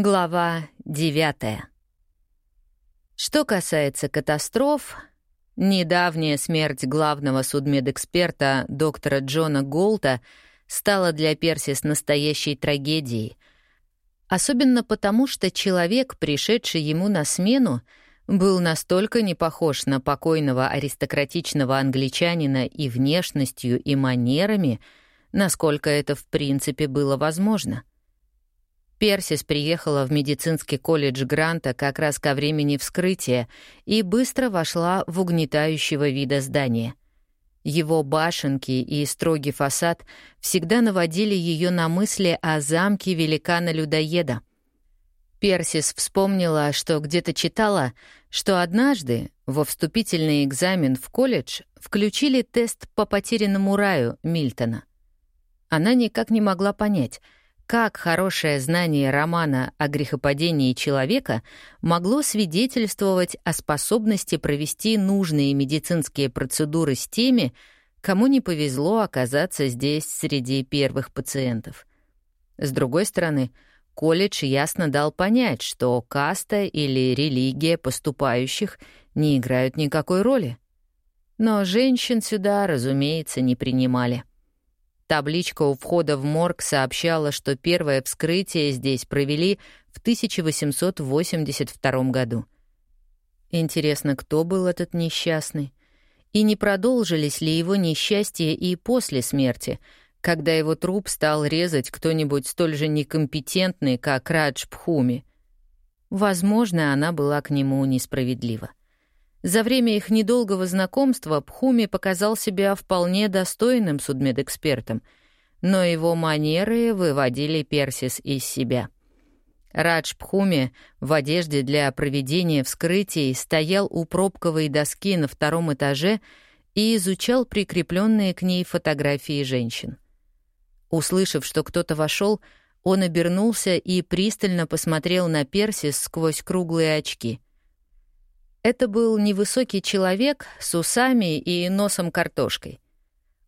Глава 9. Что касается катастроф, недавняя смерть главного судмедэксперта доктора Джона Голта стала для Персис настоящей трагедией. Особенно потому, что человек, пришедший ему на смену, был настолько не похож на покойного аристократичного англичанина и внешностью, и манерами, насколько это в принципе было возможно — Персис приехала в медицинский колледж Гранта как раз ко времени вскрытия и быстро вошла в угнетающего вида здание. Его башенки и строгий фасад всегда наводили ее на мысли о замке великана-людоеда. Персис вспомнила, что где-то читала, что однажды во вступительный экзамен в колледж включили тест по потерянному раю Мильтона. Она никак не могла понять — как хорошее знание романа о грехопадении человека могло свидетельствовать о способности провести нужные медицинские процедуры с теми, кому не повезло оказаться здесь среди первых пациентов. С другой стороны, колледж ясно дал понять, что каста или религия поступающих не играют никакой роли. Но женщин сюда, разумеется, не принимали. Табличка у входа в морг сообщала, что первое вскрытие здесь провели в 1882 году. Интересно, кто был этот несчастный? И не продолжились ли его несчастья и после смерти, когда его труп стал резать кто-нибудь столь же некомпетентный, как Радж Пхуми? Возможно, она была к нему несправедлива. За время их недолгого знакомства Пхуми показал себя вполне достойным судмедэкспертом, но его манеры выводили Персис из себя. Радж Пхуми в одежде для проведения вскрытий стоял у пробковой доски на втором этаже и изучал прикрепленные к ней фотографии женщин. Услышав, что кто-то вошел, он обернулся и пристально посмотрел на Персис сквозь круглые очки — это был невысокий человек с усами и носом картошкой.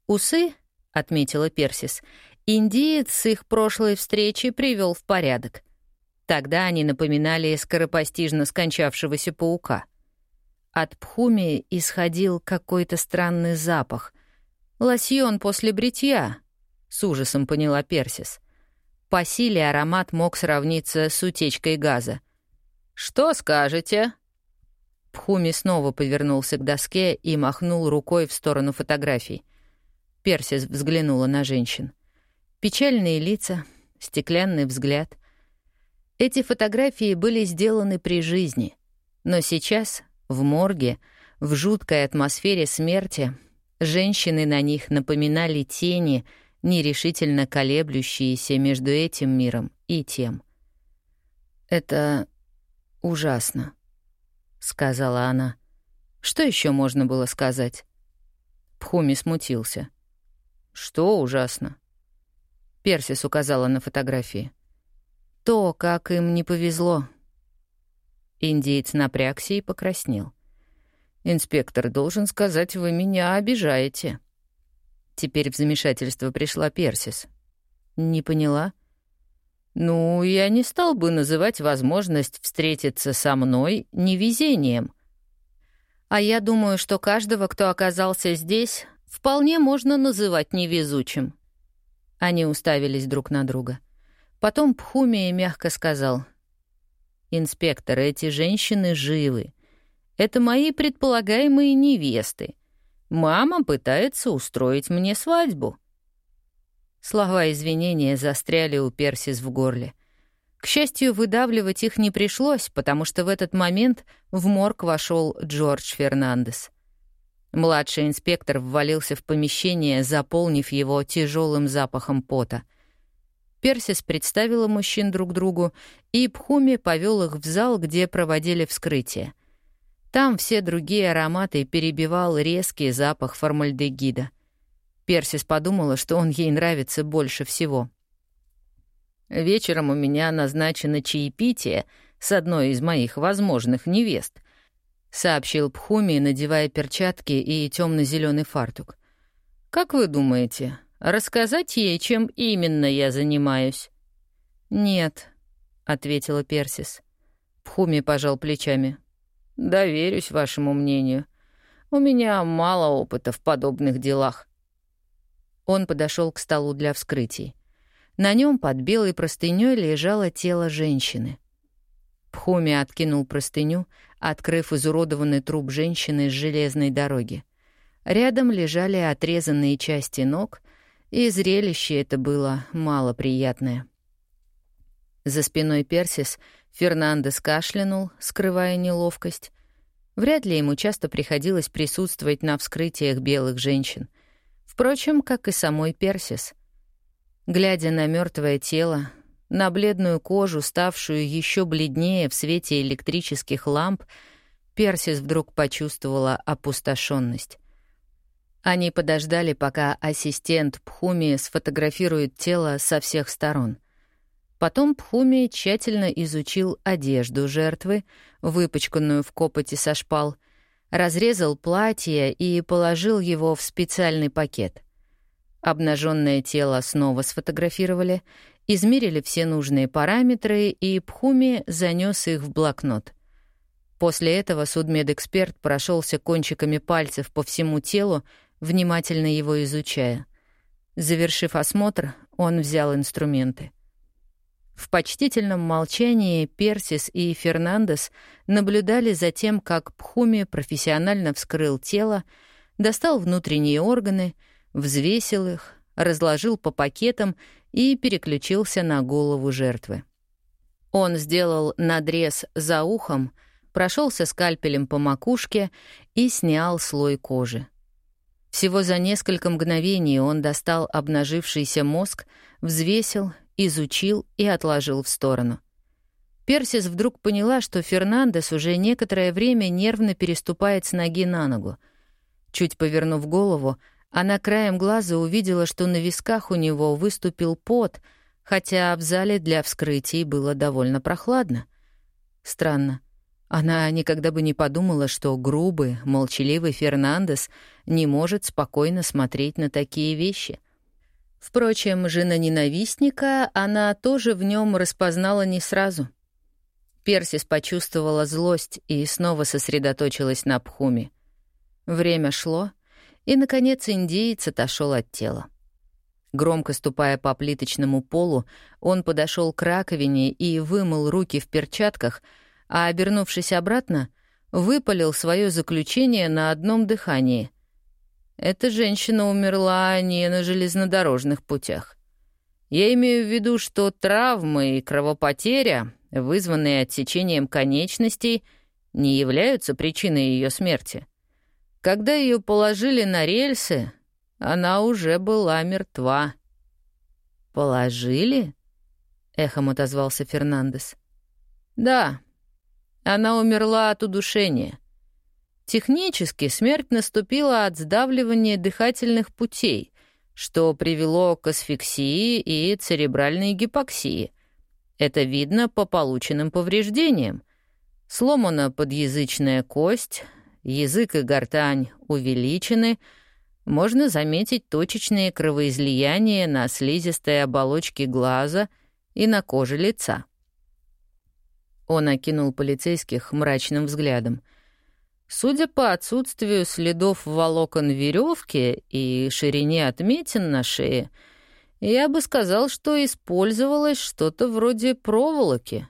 «Усы», — отметила Персис, — «индиец с их прошлой встречи привел в порядок. Тогда они напоминали скоропостижно скончавшегося паука. От Пхуми исходил какой-то странный запах. «Лосьон после бритья», — с ужасом поняла Персис. По силе аромат мог сравниться с утечкой газа. «Что скажете?» Пхуми снова повернулся к доске и махнул рукой в сторону фотографий. Персис взглянула на женщин. Печальные лица, стеклянный взгляд. Эти фотографии были сделаны при жизни, но сейчас, в морге, в жуткой атмосфере смерти, женщины на них напоминали тени, нерешительно колеблющиеся между этим миром и тем. Это ужасно. — сказала она. Что еще можно было сказать? Пхуми смутился. «Что ужасно?» Персис указала на фотографии. «То, как им не повезло». Индиец напрягся и покраснел. «Инспектор должен сказать, вы меня обижаете». Теперь в замешательство пришла Персис. «Не поняла?» Ну, я не стал бы называть возможность встретиться со мной невезением. А я думаю, что каждого, кто оказался здесь, вполне можно называть невезучим. Они уставились друг на друга. Потом Пхуми мягко сказал. «Инспектор, эти женщины живы. Это мои предполагаемые невесты. Мама пытается устроить мне свадьбу». Слова извинения застряли у Персис в горле. К счастью, выдавливать их не пришлось, потому что в этот момент в морг вошел Джордж Фернандес. Младший инспектор ввалился в помещение, заполнив его тяжелым запахом пота. Персис представила мужчин друг другу, и Пхуми повел их в зал, где проводили вскрытие. Там все другие ароматы перебивал резкий запах формальдегида — Персис подумала, что он ей нравится больше всего. «Вечером у меня назначено чаепитие с одной из моих возможных невест», — сообщил Пхуми, надевая перчатки и темно зеленый фартук. «Как вы думаете, рассказать ей, чем именно я занимаюсь?» «Нет», — ответила Персис. Пхуми пожал плечами. «Доверюсь вашему мнению. У меня мало опыта в подобных делах». Он подошел к столу для вскрытий. На нем под белой простыней лежало тело женщины. Пхуми откинул простыню, открыв изуродованный труп женщины с железной дороги. Рядом лежали отрезанные части ног, и зрелище это было малоприятное. За спиной Персис Фернандес кашлянул, скрывая неловкость. Вряд ли ему часто приходилось присутствовать на вскрытиях белых женщин. Впрочем, как и самой Персис. Глядя на мертвое тело, на бледную кожу, ставшую еще бледнее в свете электрических ламп, Персис вдруг почувствовала опустошенность. Они подождали, пока ассистент Пхуми сфотографирует тело со всех сторон. Потом Пхуми тщательно изучил одежду жертвы, выпачканную в копоти со шпал, разрезал платье и положил его в специальный пакет. Обнаженное тело снова сфотографировали, измерили все нужные параметры, и Пхуми занес их в блокнот — После этого судмедэксперт прошелся кончиками пальцев по всему телу, внимательно его изучая. Завершив осмотр, он взял инструменты. В почтительном молчании Персис и Фернандес наблюдали за тем, как Пхуми профессионально вскрыл тело, достал внутренние органы, взвесил их, разложил по пакетам и переключился на голову жертвы. Он сделал надрез за ухом, прошелся скальпелем по макушке и снял слой кожи. Всего за несколько мгновений он достал обнажившийся мозг, взвесил, изучил и отложил в сторону. Персис вдруг поняла, что Фернандес уже некоторое время нервно переступает с ноги на ногу. Чуть повернув голову, она краем глаза увидела, что на висках у него выступил пот, хотя в зале для вскрытий было довольно прохладно. Странно. Она никогда бы не подумала, что грубый, молчаливый Фернандес не может спокойно смотреть на такие вещи. Впрочем, жена ненавистника она тоже в нем распознала не сразу. Персис почувствовала злость и снова сосредоточилась на Пхуме. Время шло, и, наконец, индеец отошел от тела. Громко ступая по плиточному полу, он подошел к раковине и вымыл руки в перчатках — а, обернувшись обратно, выпалил свое заключение на одном дыхании. Эта женщина умерла не на железнодорожных путях. Я имею в виду, что травмы и кровопотеря, вызванные отсечением конечностей, не являются причиной ее смерти. Когда ее положили на рельсы, она уже была мертва. «Положили?» — эхом отозвался Фернандес. «Да, она умерла от удушения. Технически смерть наступила от сдавливания дыхательных путей, что привело к асфиксии и церебральной гипоксии. Это видно по полученным повреждениям. Сломана подъязычная кость, язык и гортань увеличены, можно заметить точечные кровоизлияния на слизистой оболочке глаза и на коже лица. Он окинул полицейских мрачным взглядом. Судя по отсутствию следов волокон веревки и ширине отметин на шее, я бы сказал, что использовалось что-то вроде проволоки.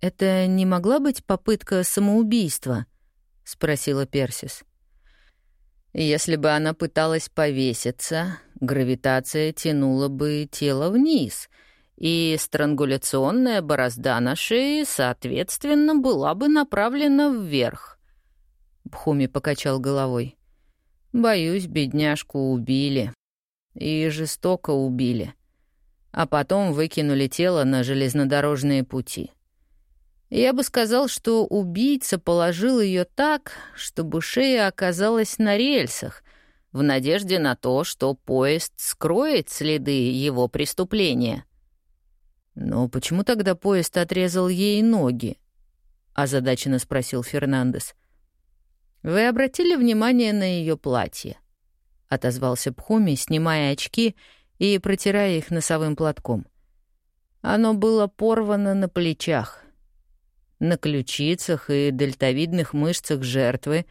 «Это не могла быть попытка самоубийства?» — спросила Персис. «Если бы она пыталась повеситься, гравитация тянула бы тело вниз», и странгуляционная борозда на шее, соответственно, была бы направлена вверх. Бхуми покачал головой. «Боюсь, бедняжку убили. И жестоко убили. А потом выкинули тело на железнодорожные пути. Я бы сказал, что убийца положил ее так, чтобы шея оказалась на рельсах, в надежде на то, что поезд скроет следы его преступления». «Но почему тогда поезд отрезал ей ноги?» — озадаченно спросил Фернандес. «Вы обратили внимание на ее платье?» — отозвался Пхуми, снимая очки и протирая их носовым платком. Оно было порвано на плечах. На ключицах и дельтовидных мышцах жертвы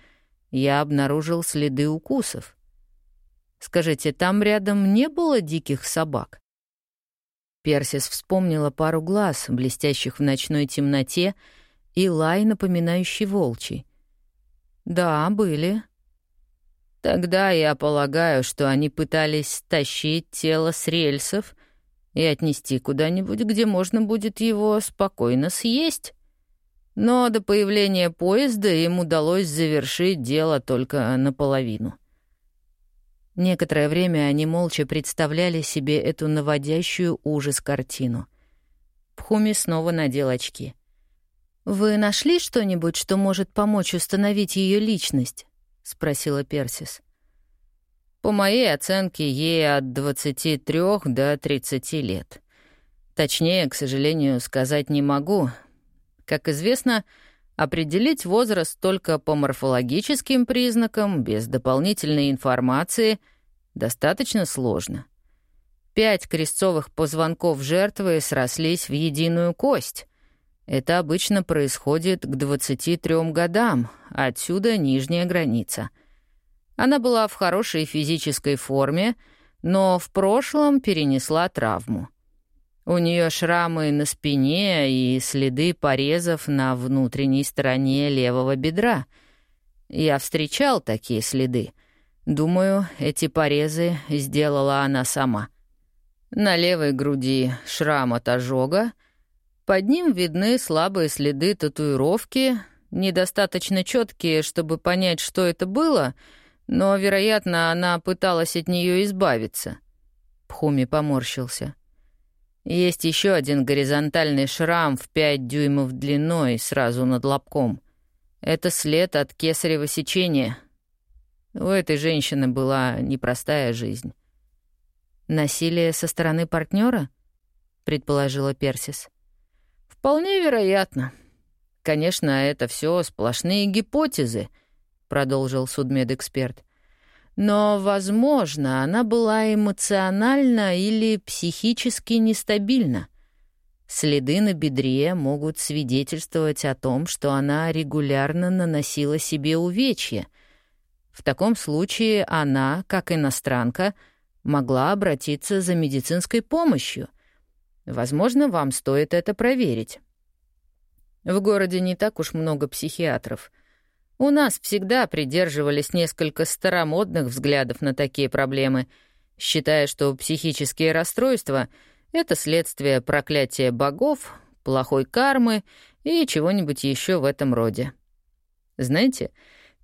я обнаружил следы укусов. Скажите, там рядом не было диких собак? Персис вспомнила пару глаз, блестящих в ночной темноте, и лай, напоминающий волчий. «Да, были», Тогда я полагаю, что они пытались стащить тело с рельсов и отнести куда-нибудь, где можно будет его спокойно съесть. Но до появления поезда им удалось завершить дело только наполовину. Некоторое время они молча представляли себе эту наводящую ужас картину. Пхуми снова надел очки. «Вы нашли что-нибудь, что может помочь установить ее личность?» — спросила Персис. «По моей оценке, ей от 23 до 30 лет. Точнее, к сожалению, сказать не могу. Как известно, определить возраст только по морфологическим признакам, без дополнительной информации, достаточно сложно. Пять крестцовых позвонков жертвы срослись в единую кость. Это обычно происходит к 23 годам, отсюда нижняя граница. Она была в хорошей физической форме, но в прошлом перенесла травму. У нее шрамы на спине и следы порезов на внутренней стороне левого бедра. Я встречал такие следы. Думаю, эти порезы сделала она сама. На левой груди шрам от ожога, под ним видны слабые следы татуировки, недостаточно четкие, чтобы понять, что это было, но, вероятно, она пыталась от нее избавиться. Пхуми поморщился. Есть еще один горизонтальный шрам в пять дюймов длиной, сразу над лобком. Это след от кесарево сечения. У этой женщины была непростая жизнь. «Насилие со стороны партнера? предположила Персис. «Вполне вероятно. Конечно, это все сплошные гипотезы», — продолжил судмедэксперт. «Но, возможно, она была эмоционально или психически нестабильна. Следы на бедре могут свидетельствовать о том, что она регулярно наносила себе увечья. В таком случае она, как иностранка, могла обратиться за медицинской помощью — Возможно, вам стоит это проверить. В городе не так уж много психиатров. У нас всегда придерживались несколько старомодных взглядов на такие проблемы, считая, что психические расстройства — это следствие проклятия богов, плохой кармы и чего-нибудь еще в этом роде. Знаете,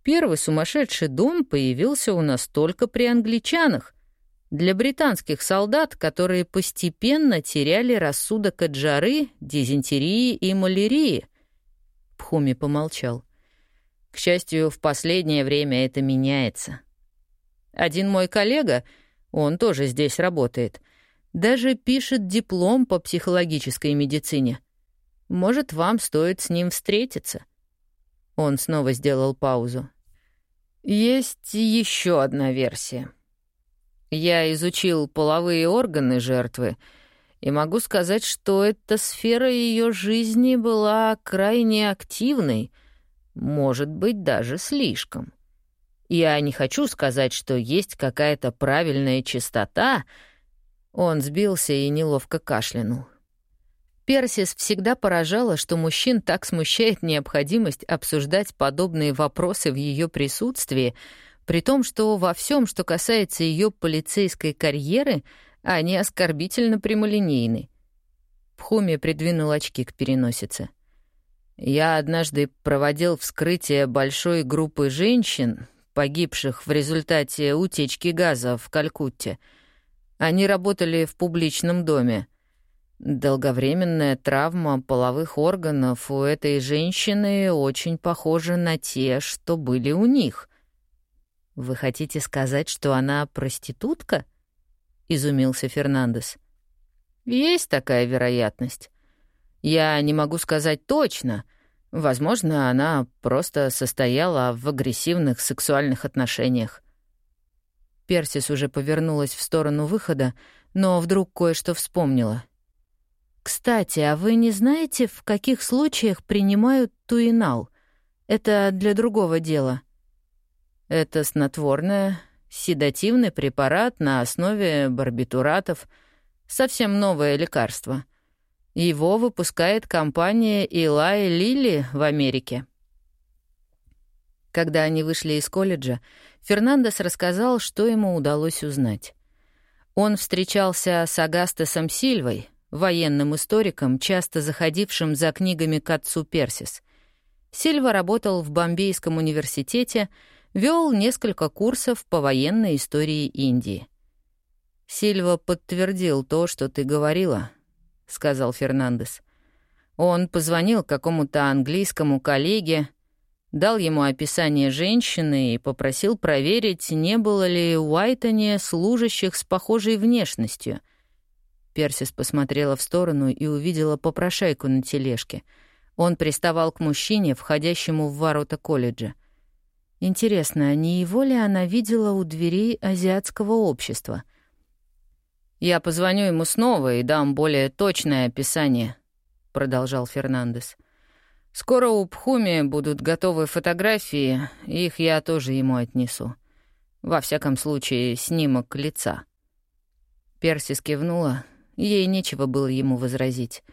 первый сумасшедший дом появился у нас только при англичанах, для британских солдат, которые постепенно теряли рассудок от жары, дизентерии и малярии. Пхуми помолчал. К счастью, в последнее время это меняется. Один мой коллега, он тоже здесь работает, даже пишет диплом по психологической медицине. Может, вам стоит с ним встретиться? Он снова сделал паузу. Есть еще одна версия. Я изучил половые органы жертвы и могу сказать, что эта сфера ее жизни была крайне активной, может быть, даже слишком. Я не хочу сказать, что есть какая-то правильная чистота. Он сбился и неловко кашлянул. Персис всегда поражала, что мужчин так смущает необходимость обсуждать подобные вопросы в ее присутствии — при том, что во всем, что касается ее полицейской карьеры, они оскорбительно прямолинейны. Пхуми придвинул очки к переносице. «Я однажды проводил вскрытие большой группы женщин, погибших в результате утечки газа в Калькутте. Они работали в публичном доме. Долговременная травма половых органов у этой женщины очень похожа на те, что были у них. «Вы хотите сказать, что она проститутка?» — изумился Фернандес. «Есть такая вероятность. Я не могу сказать точно. Возможно, она просто состояла в агрессивных сексуальных отношениях». Персис уже повернулась в сторону выхода, но вдруг кое-что вспомнила. Кстати, а вы не знаете, в каких случаях принимают туинал? Это для другого дела. Это снотворное, седативный препарат на основе барбитуратов, совсем новое лекарство. Его выпускает компания Eli Lilly в Америке. Когда они вышли из колледжа, Фернандес рассказал, что ему удалось узнать. Он встречался с Агастесом Сильвой, военным историком, часто заходившим за книгами к отцу Персис. Сильва работал в Бомбейском университете, вел несколько курсов по военной истории Индии. «Сильва подтвердил то, что ты говорила», — сказал Фернандес. Он позвонил какому-то английскому коллеге, дал ему описание женщины и попросил проверить, не было ли у Уайтоне служащих с похожей внешностью — Персис посмотрела в сторону и увидела попрошайку на тележке. Он приставал к мужчине, входящему в ворота колледжа. Интересно, не его ли она видела у дверей азиатского общества? «Я позвоню ему снова и дам более точное описание», — продолжал Фернандес. «Скоро у Пхуми будут готовы фотографии, их я тоже ему отнесу. Во всяком случае, снимок лица». Персис кивнула, Ей нечего было ему возразить.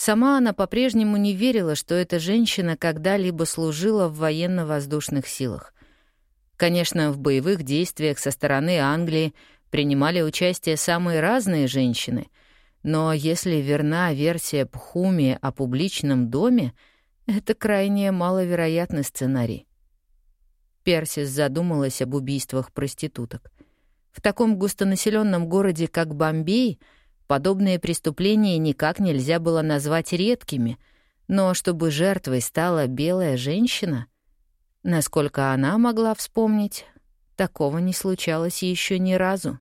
Сама она по-прежнему не верила, что эта женщина когда-либо служила в военно-воздушных силах. Конечно, в боевых действиях со стороны Англии принимали участие самые разные женщины, но если верна версия Пхуми о публичном доме, это крайне маловероятный сценарий. Персис задумалась об убийствах проституток. В таком густонаселенном городе, как Бомбей — Подобные преступления никак нельзя было назвать редкими, но чтобы жертвой стала белая женщина, насколько она могла вспомнить, такого не случалось еще ни разу.